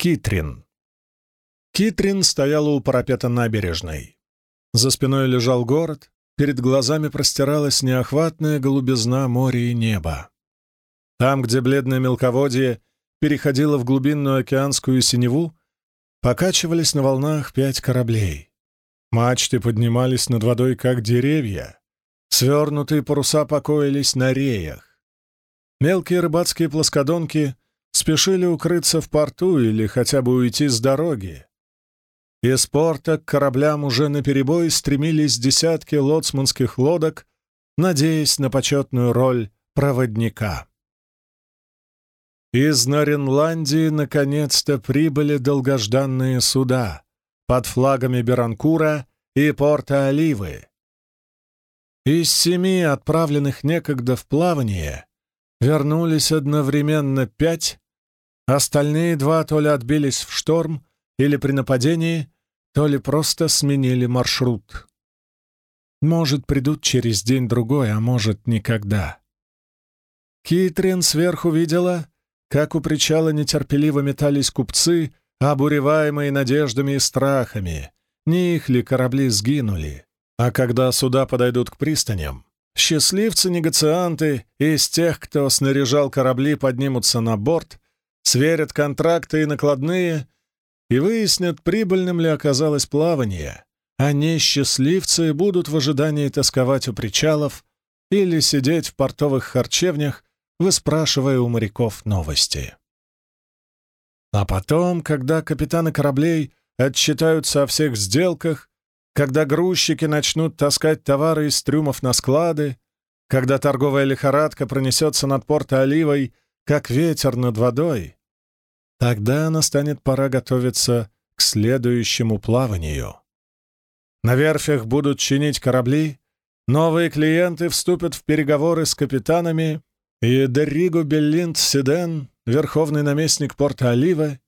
Китрин. Китрин стояла у парапета набережной. За спиной лежал город, перед глазами простиралась неохватная голубизна моря и неба. Там, где бледное мелководье переходило в глубинную океанскую синеву, покачивались на волнах пять кораблей. Мачты поднимались над водой, как деревья. Свернутые паруса покоились на реях. Мелкие рыбацкие плоскодонки спешили укрыться в порту или хотя бы уйти с дороги. Из порта к кораблям уже наперебой стремились десятки лоцманских лодок, надеясь на почетную роль проводника. Из Норенландии наконец-то прибыли долгожданные суда под флагами Беранкура и порта Оливы. Из семи отправленных некогда в плавание вернулись одновременно пять, остальные два то ли отбились в шторм, или при нападении, то ли просто сменили маршрут. Может, придут через день-другой, а может, никогда. Китрин сверху видела, как у причала нетерпеливо метались купцы, обуреваемые надеждами и страхами, не их ли корабли сгинули. А когда суда подойдут к пристаням, счастливцы-негацианты из тех, кто снаряжал корабли, поднимутся на борт, сверят контракты и накладные — и выяснят, прибыльным ли оказалось плавание, а несчастливцы будут в ожидании тосковать у причалов или сидеть в портовых харчевнях, выспрашивая у моряков новости. А потом, когда капитаны кораблей отчитаются о всех сделках, когда грузчики начнут таскать товары из трюмов на склады, когда торговая лихорадка пронесется над порто Оливой, как ветер над водой, Тогда настанет пора готовиться к следующему плаванию. На верфях будут чинить корабли, новые клиенты вступят в переговоры с капитанами, и Дерриго Беллинд Сиден, верховный наместник порта Олива,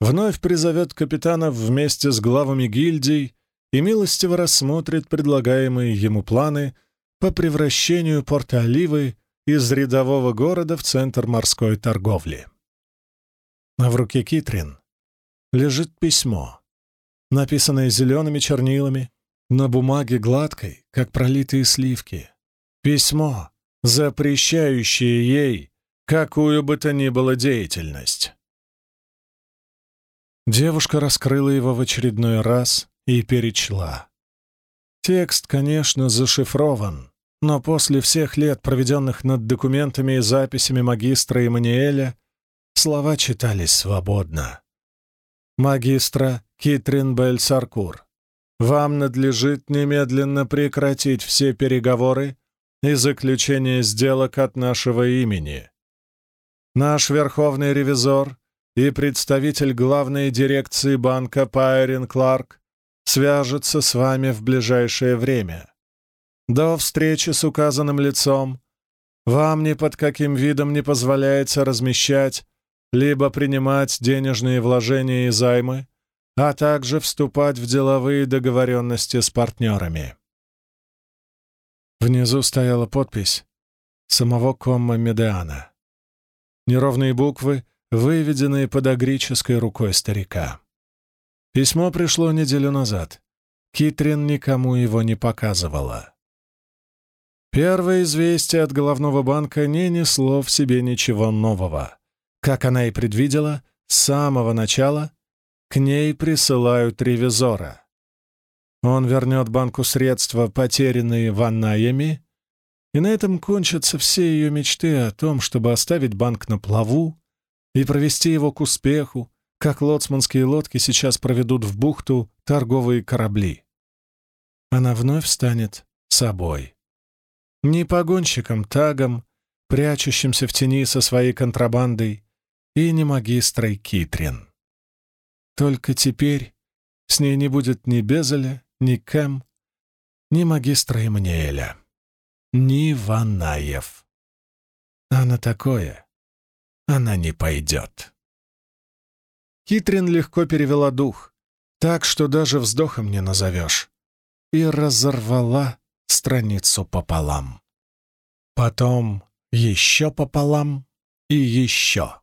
вновь призовет капитанов вместе с главами гильдий и милостиво рассмотрит предлагаемые ему планы по превращению порта Оливы из рядового города в центр морской торговли а в руке Китрин лежит письмо, написанное зелеными чернилами, на бумаге гладкой, как пролитые сливки. Письмо, запрещающее ей какую бы то ни было деятельность. Девушка раскрыла его в очередной раз и перечла. Текст, конечно, зашифрован, но после всех лет, проведенных над документами и записями магистра Эммануэля, Слова читались свободно. «Магистра Китрин Бель-Саркур, вам надлежит немедленно прекратить все переговоры и заключение сделок от нашего имени. Наш верховный ревизор и представитель главной дирекции банка Пайрин Кларк свяжется с вами в ближайшее время. До встречи с указанным лицом вам ни под каким видом не позволяется размещать либо принимать денежные вложения и займы, а также вступать в деловые договоренности с партнерами. Внизу стояла подпись самого Комма Медеана. Неровные буквы, выведенные подогрической рукой старика. Письмо пришло неделю назад. Китрин никому его не показывала. Первое известие от головного банка не несло в себе ничего нового. Как она и предвидела, с самого начала к ней присылают ревизора. Он вернет банку средства, потерянные ваннаями, и на этом кончатся все ее мечты о том, чтобы оставить банк на плаву и провести его к успеху, как лоцманские лодки сейчас проведут в бухту торговые корабли. Она вновь станет собой. Не погонщиком, тагом, прячущимся в тени со своей контрабандой, и не магистрой Китрин. Только теперь с ней не будет ни Безеля, ни Кэм, ни магистра Эммануэля, ни Ванаев. А на такое она не пойдет. Китрин легко перевела дух, так что даже вздохом не назовешь, и разорвала страницу пополам. Потом еще пополам и еще.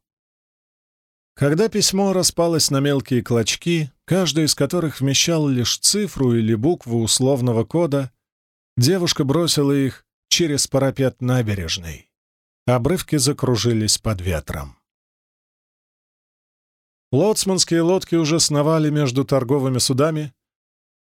Когда письмо распалось на мелкие клочки, каждый из которых вмещал лишь цифру или букву условного кода, девушка бросила их через парапет набережной. Обрывки закружились под ветром. Лоцманские лодки уже сновали между торговыми судами.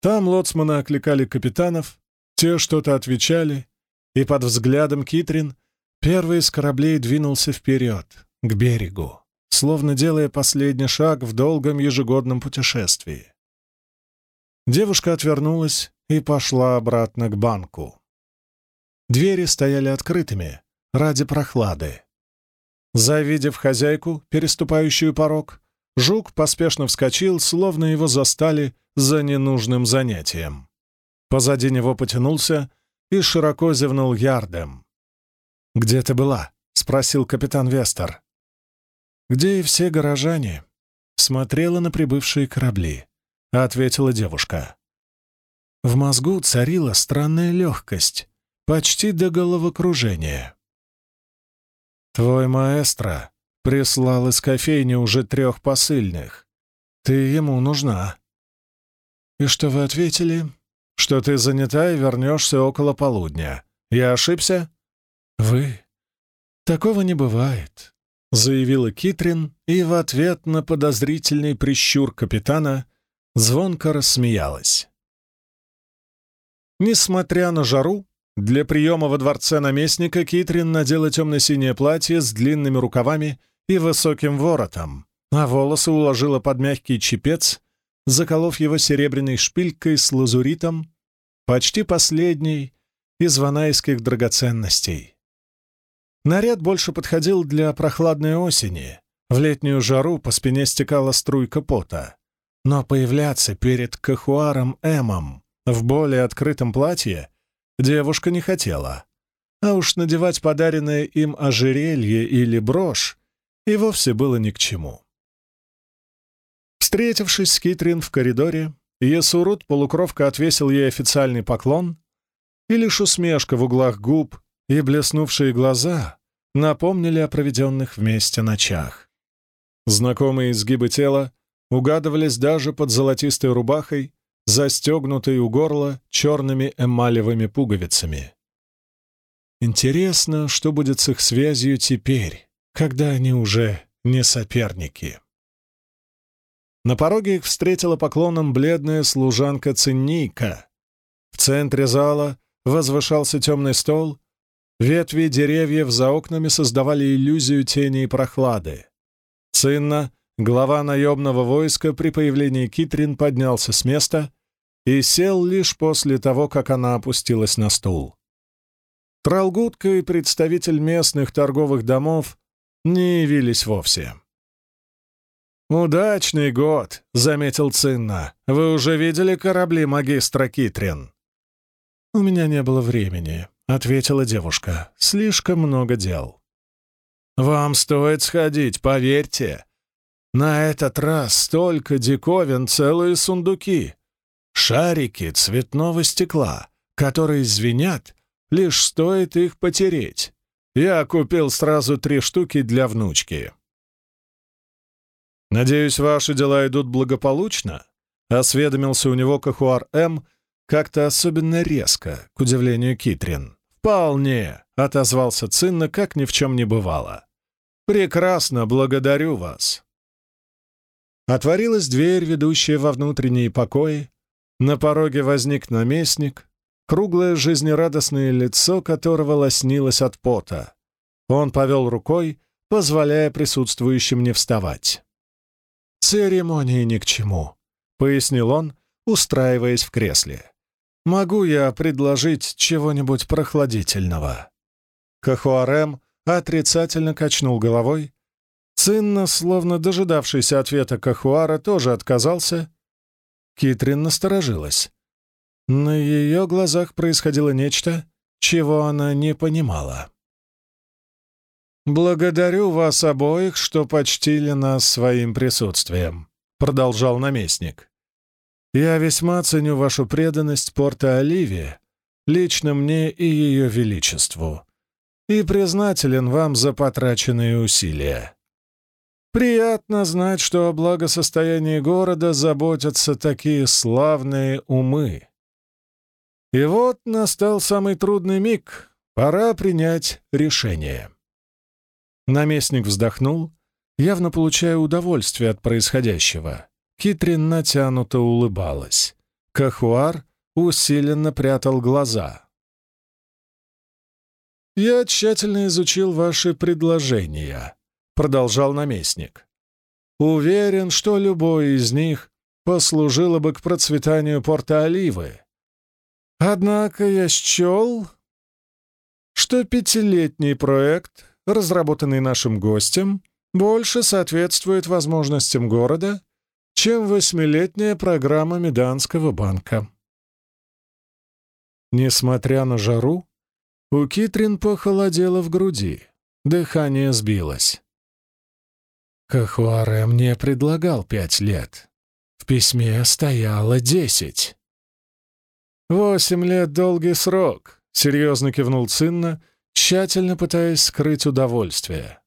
Там лоцманы окликали капитанов, те что-то отвечали, и под взглядом Китрин первый из кораблей двинулся вперед, к берегу словно делая последний шаг в долгом ежегодном путешествии. Девушка отвернулась и пошла обратно к банку. Двери стояли открытыми ради прохлады. Завидев хозяйку, переступающую порог, жук поспешно вскочил, словно его застали за ненужным занятием. Позади него потянулся и широко зевнул ярдем. «Где ты была?» — спросил капитан Вестер где и все горожане, смотрела на прибывшие корабли, ответила девушка. В мозгу царила странная легкость, почти до головокружения. «Твой маэстро прислал из кофейни уже трех посыльных. Ты ему нужна». «И что вы ответили?» «Что ты занята и вернешься около полудня. Я ошибся?» «Вы? Такого не бывает заявила Китрин и в ответ на подозрительный прищур капитана звонко рассмеялась. Несмотря на жару, для приема во дворце наместника Китрин надела темно-синее платье с длинными рукавами и высоким воротом, а волосы уложила под мягкий чепец, заколов его серебряной шпилькой с лазуритом, почти последней из ванайских драгоценностей. Наряд больше подходил для прохладной осени. В летнюю жару по спине стекала струйка пота. Но появляться перед Кахуаром Эмом в более открытом платье девушка не хотела. А уж надевать подаренное им ожерелье или брошь и вовсе было ни к чему. Встретившись с Китрин в коридоре, Есурут полукровка отвесил ей официальный поклон, и лишь усмешка в углах губ и блеснувшие глаза напомнили о проведенных вместе ночах. Знакомые изгибы тела угадывались даже под золотистой рубахой, застегнутой у горла черными эмалевыми пуговицами. Интересно, что будет с их связью теперь, когда они уже не соперники. На пороге их встретила поклоном бледная служанка Цинника. В центре зала возвышался темный стол, Ветви деревьев за окнами создавали иллюзию тени и прохлады. Цинна, глава наемного войска, при появлении Китрин поднялся с места и сел лишь после того, как она опустилась на стул. Тралгутка и представитель местных торговых домов не явились вовсе. «Удачный год», — заметил Цинна. «Вы уже видели корабли магистра Китрин?» «У меня не было времени», — ответила девушка. «Слишком много дел». «Вам стоит сходить, поверьте. На этот раз столько диковин, целые сундуки. Шарики цветного стекла, которые звенят, лишь стоит их потереть. Я купил сразу три штуки для внучки». «Надеюсь, ваши дела идут благополучно?» — осведомился у него Кахуар М., как-то особенно резко, к удивлению Китрин. «Вполне», — отозвался Цинна, как ни в чем не бывало. «Прекрасно, благодарю вас». Отворилась дверь, ведущая во внутренние покои. На пороге возник наместник, круглое жизнерадостное лицо которого лоснилось от пота. Он повел рукой, позволяя присутствующим не вставать. «Церемонии ни к чему», — пояснил он, устраиваясь в кресле. Могу я предложить чего-нибудь прохладительного?» Кахуарем отрицательно качнул головой. Цинна, словно дожидавшийся ответа Кахуара, тоже отказался. Китрин насторожилась. На ее глазах происходило нечто, чего она не понимала. «Благодарю вас обоих, что почтили нас своим присутствием», — продолжал наместник. Я весьма ценю вашу преданность Порто-Оливии, лично мне и ее величеству, и признателен вам за потраченные усилия. Приятно знать, что о благосостоянии города заботятся такие славные умы. И вот настал самый трудный миг. Пора принять решение. Наместник вздохнул, явно получая удовольствие от происходящего. Китрин натянуто улыбалась. Кахуар усиленно прятал глаза. «Я тщательно изучил ваши предложения», — продолжал наместник. «Уверен, что любой из них послужило бы к процветанию порта Оливы. Однако я счел, что пятилетний проект, разработанный нашим гостем, больше соответствует возможностям города, чем восьмилетняя программа Меданского банка. Несмотря на жару, у Китрин похолодело в груди, дыхание сбилось. Кахуаре мне предлагал пять лет. В письме стояло десять. «Восемь лет — долгий срок», — серьезно кивнул Цинна, тщательно пытаясь скрыть удовольствие.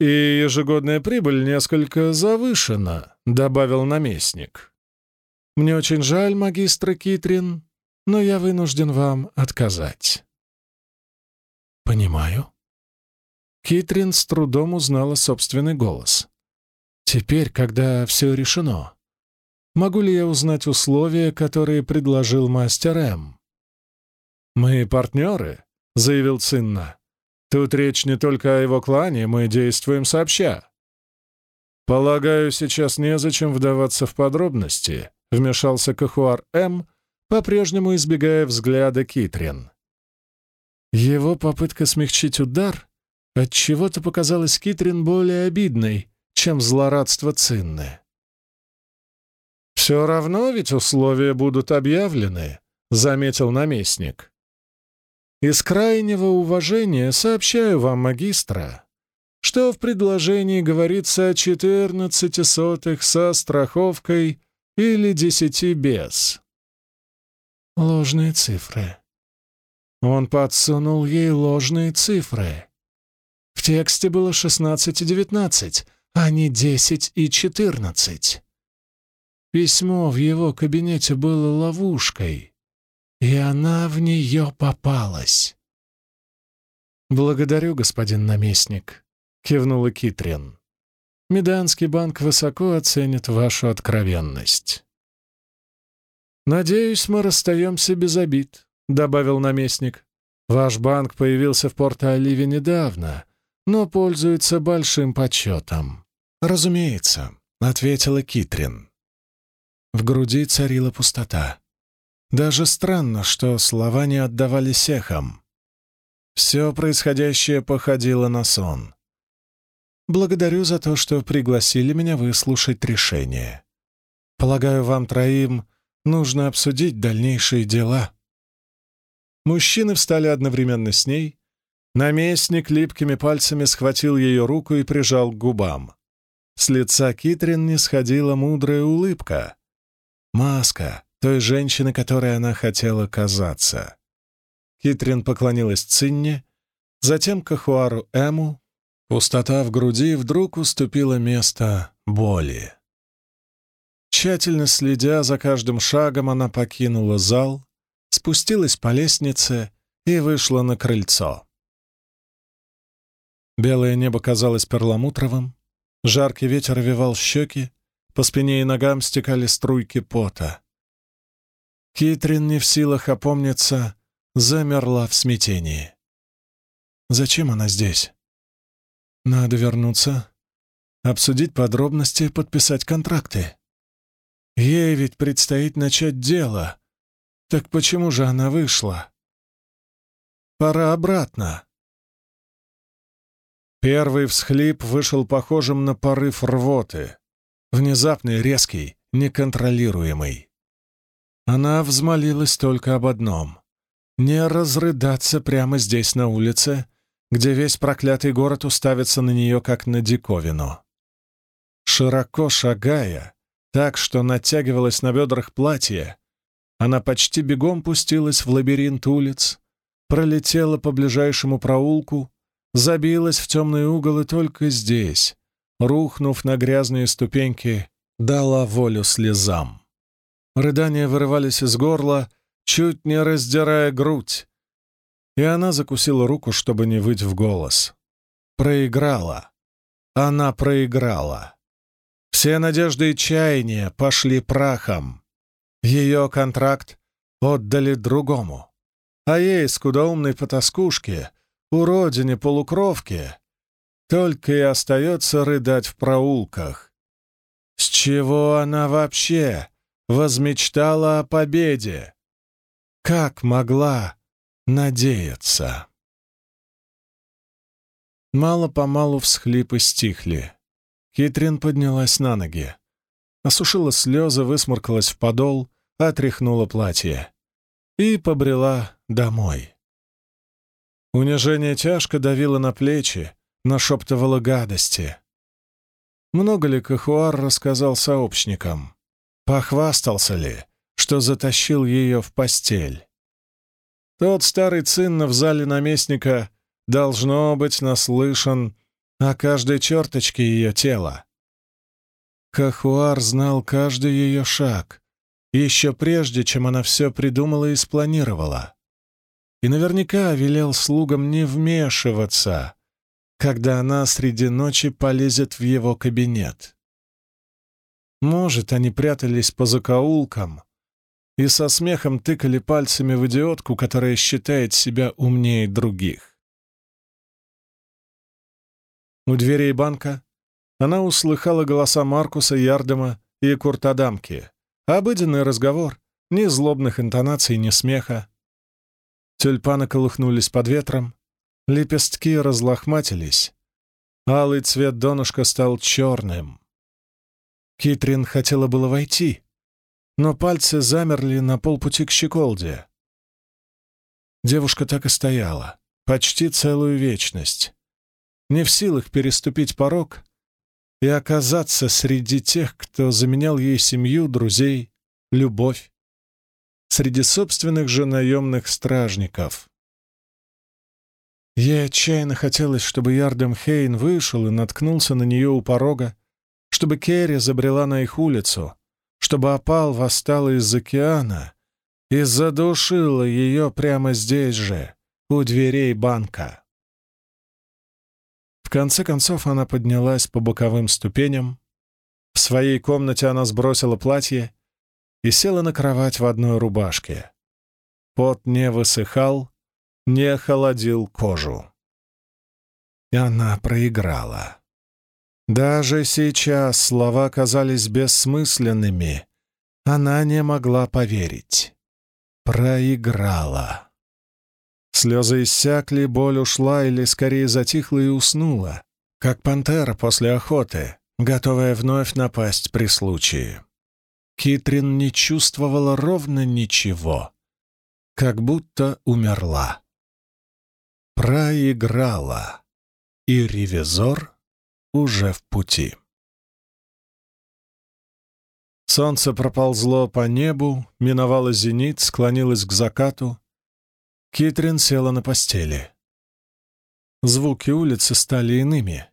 «И ежегодная прибыль несколько завышена», — добавил наместник. «Мне очень жаль, магистр Китрин, но я вынужден вам отказать». «Понимаю». Китрин с трудом узнала собственный голос. «Теперь, когда все решено, могу ли я узнать условия, которые предложил мастер М?» «Мы партнеры», — заявил Цинна. «Тут речь не только о его клане, мы действуем сообща». «Полагаю, сейчас незачем вдаваться в подробности», — вмешался Кахуар М., по-прежнему избегая взгляда Китрин. Его попытка смягчить удар от чего то показалась Китрин более обидной, чем злорадство Цинны. «Все равно ведь условия будут объявлены», — заметил наместник. «Из крайнего уважения сообщаю вам, магистра, что в предложении говорится о четырнадцати сотых со страховкой или десяти без. Ложные цифры. Он подсунул ей ложные цифры. В тексте было 16 и 19, а не 10 и 14. Письмо в его кабинете было ловушкой, и она в нее попалась. «Благодарю, господин наместник», — кивнула Китрин. «Меданский банк высоко оценит вашу откровенность». «Надеюсь, мы расстаемся без обид», — добавил наместник. «Ваш банк появился в Порто-Оливе недавно, но пользуется большим почетом». «Разумеется», — ответила Китрин. В груди царила пустота. Даже странно, что слова не отдавались эхом. Все происходящее походило на сон. «Благодарю за то, что пригласили меня выслушать решение. Полагаю, вам троим Нужно обсудить дальнейшие дела. Мужчины встали одновременно с ней. Наместник липкими пальцами схватил ее руку и прижал к губам. С лица Китрин не сходила мудрая улыбка. Маска той женщины, которой она хотела казаться. Китрин поклонилась Цинне, затем Кахуару Эму. Пустота в груди вдруг уступила место боли. Тщательно следя за каждым шагом, она покинула зал, спустилась по лестнице и вышла на крыльцо. Белое небо казалось перламутровым, жаркий ветер овивал щеки, по спине и ногам стекали струйки пота. Китрин, не в силах опомниться, замерла в смятении. Зачем она здесь? Надо вернуться, обсудить подробности, подписать контракты. Ей ведь предстоит начать дело. Так почему же она вышла? Пора обратно. Первый всхлип вышел похожим на порыв рвоты. Внезапный, резкий, неконтролируемый. Она взмолилась только об одном — не разрыдаться прямо здесь, на улице, где весь проклятый город уставится на нее, как на диковину. Широко шагая, так, что натягивалось на бедрах платье. Она почти бегом пустилась в лабиринт улиц, пролетела по ближайшему проулку, забилась в темный угол и только здесь, рухнув на грязные ступеньки, дала волю слезам. Рыдания вырывались из горла, чуть не раздирая грудь, и она закусила руку, чтобы не выть в голос. Проиграла. Она проиграла. Все надежды и чаяния пошли прахом. Ее контракт отдали другому. А ей, скудоумной потаскушке, уродине-полукровке, только и остается рыдать в проулках. С чего она вообще возмечтала о победе? Как могла надеяться? Мало-помалу всхлипы стихли. Китрин поднялась на ноги. Осушила слезы, высморкалась в подол, отряхнула платье. И побрела домой. Унижение тяжко давило на плечи, нашептывало гадости. Много ли Кахуар рассказал сообщникам? Похвастался ли, что затащил ее в постель? Тот старый цинна в зале наместника должно быть наслышан о каждой черточке ее тела. Кахуар знал каждый ее шаг, еще прежде, чем она все придумала и спланировала и наверняка велел слугам не вмешиваться, когда она среди ночи полезет в его кабинет. Может, они прятались по закоулкам и со смехом тыкали пальцами в идиотку, которая считает себя умнее других. У дверей банка она услыхала голоса Маркуса, Ярдема и Куртадамки. Обыденный разговор, ни злобных интонаций, ни смеха. Тюльпаны колыхнулись под ветром, лепестки разлохматились. Алый цвет донышка стал черным. Китрин хотела было войти, но пальцы замерли на полпути к щеколде. Девушка так и стояла, почти целую вечность, не в силах переступить порог и оказаться среди тех, кто заменял ей семью, друзей, любовь среди собственных же наемных стражников. Ей отчаянно хотелось, чтобы Ярдем Хейн вышел и наткнулся на нее у порога, чтобы Керри забрела на их улицу, чтобы опал восстала из океана и задушила ее прямо здесь же, у дверей банка. В конце концов она поднялась по боковым ступеням. В своей комнате она сбросила платье и села на кровать в одной рубашке. Пот не высыхал, не холодил кожу. И она проиграла. Даже сейчас слова казались бессмысленными. Она не могла поверить. Проиграла. Слезы иссякли, боль ушла или скорее затихла и уснула, как пантера после охоты, готовая вновь напасть при случае. Китрин не чувствовала ровно ничего, как будто умерла. Проиграла, и ревизор уже в пути. Солнце проползло по небу, миновало зенит, склонилось к закату. Китрин села на постели. Звуки улицы стали иными.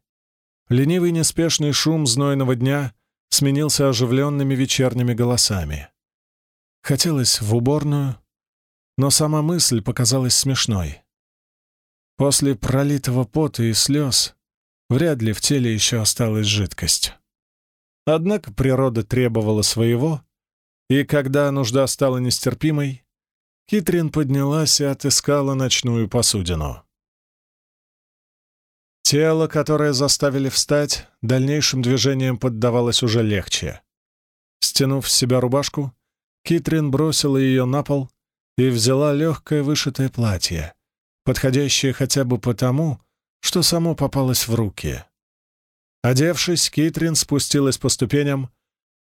Ленивый неспешный шум знойного дня сменился оживленными вечерними голосами. Хотелось в уборную, но сама мысль показалась смешной. После пролитого пота и слез вряд ли в теле еще осталась жидкость. Однако природа требовала своего, и когда нужда стала нестерпимой, Китрин поднялась и отыскала ночную посудину. Тело, которое заставили встать, дальнейшим движением поддавалось уже легче. Стянув с себя рубашку, Китрин бросила ее на пол и взяла легкое вышитое платье, подходящее хотя бы потому, что само попалось в руки. Одевшись, Китрин спустилась по ступеням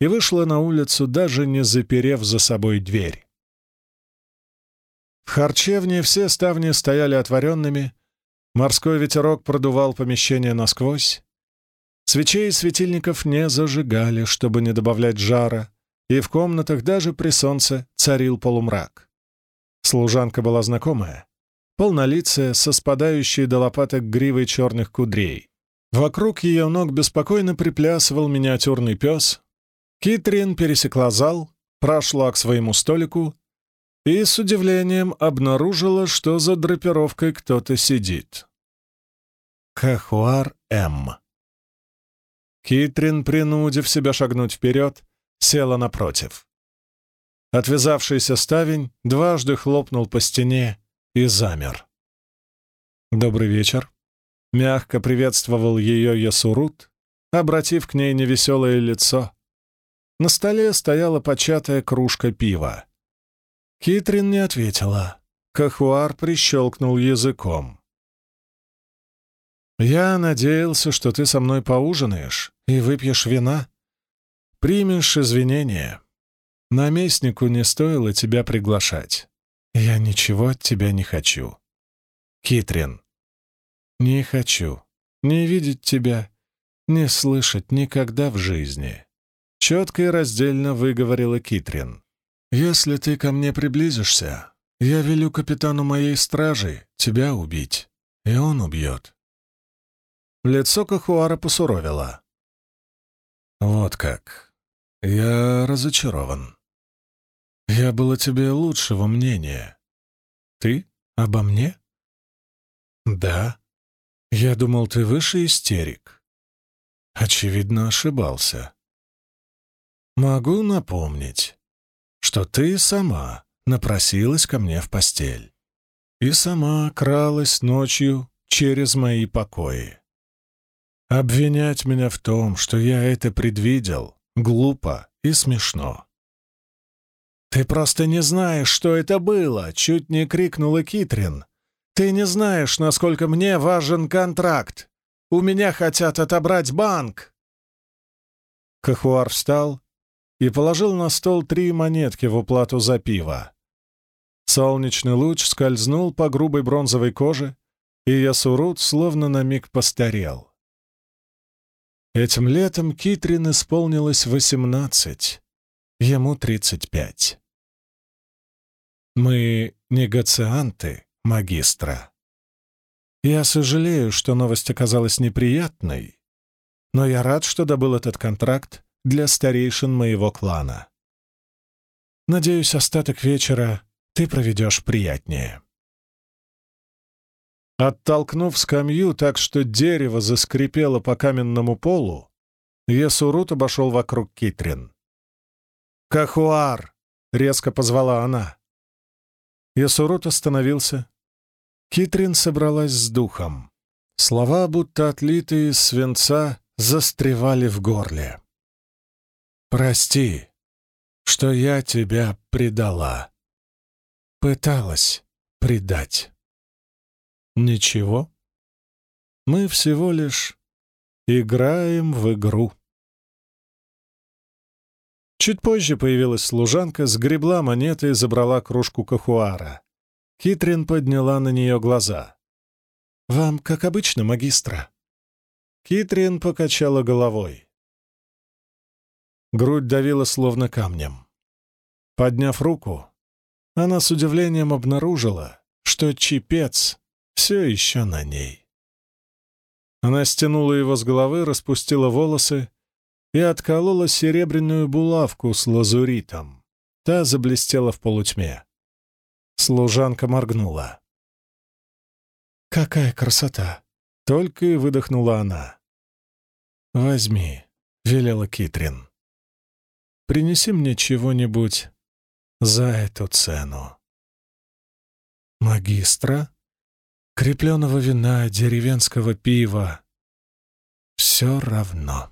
и вышла на улицу, даже не заперев за собой дверь. В харчевне все ставни стояли отворенными, Морской ветерок продувал помещение насквозь. Свечей и светильников не зажигали, чтобы не добавлять жара, и в комнатах даже при солнце царил полумрак. Служанка была знакомая, полнолицая, со спадающей до лопаток гривой черных кудрей. Вокруг ее ног беспокойно приплясывал миниатюрный пес. Китрин пересекла зал, прошла к своему столику и с удивлением обнаружила, что за драпировкой кто-то сидит. Кахуар М. Китрин, принудив себя шагнуть вперед, села напротив. Отвязавшийся ставень дважды хлопнул по стене и замер. «Добрый вечер», — мягко приветствовал ее Ясурут, обратив к ней невеселое лицо. На столе стояла початая кружка пива. Китрин не ответила. Кахуар прищелкнул языком. «Я надеялся, что ты со мной поужинаешь и выпьешь вина. Примешь извинения. Наместнику не стоило тебя приглашать. Я ничего от тебя не хочу. Китрин, не хочу не видеть тебя, не слышать никогда в жизни. Четко и раздельно выговорила Китрин. Если ты ко мне приблизишься, я велю капитану моей стражи тебя убить, и он убьет. Лицо Кахуара посуровило. Вот как. Я разочарован. Я было тебе лучшего мнения. Ты обо мне? Да. Я думал, ты выше истерик. Очевидно, ошибался. Могу напомнить, что ты сама напросилась ко мне в постель и сама кралась ночью через мои покои. Обвинять меня в том, что я это предвидел, глупо и смешно. «Ты просто не знаешь, что это было!» — чуть не крикнула Китрин. «Ты не знаешь, насколько мне важен контракт! У меня хотят отобрать банк!» Кахуар встал и положил на стол три монетки в уплату за пиво. Солнечный луч скользнул по грубой бронзовой коже, и Ясурут словно на миг постарел. Этим летом Китрин исполнилось восемнадцать, ему тридцать пять. Мы негацианты, магистра. Я сожалею, что новость оказалась неприятной, но я рад, что добыл этот контракт для старейшин моего клана. Надеюсь, остаток вечера ты проведешь приятнее. Оттолкнув скамью так, что дерево заскрипело по каменному полу, Есурут обошел вокруг Китрин. «Кахуар!» — резко позвала она. Ясурут остановился. Китрин собралась с духом. Слова, будто отлитые из свинца, застревали в горле. «Прости, что я тебя предала. Пыталась предать. Ничего. Мы всего лишь играем в игру». Чуть позже появилась служанка, сгребла монеты и забрала кружку кахуара. Китрин подняла на нее глаза. «Вам, как обычно, магистра?» Китрин покачала головой. Грудь давила словно камнем. Подняв руку, она с удивлением обнаружила, что чипец все еще на ней. Она стянула его с головы, распустила волосы и отколола серебряную булавку с лазуритом. Та заблестела в полутьме. Служанка моргнула. «Какая красота!» — только и выдохнула она. «Возьми», — велела Китрин. «Принеси мне чего-нибудь за эту цену». «Магистра?» крепленного вина, деревенского пива. Все равно.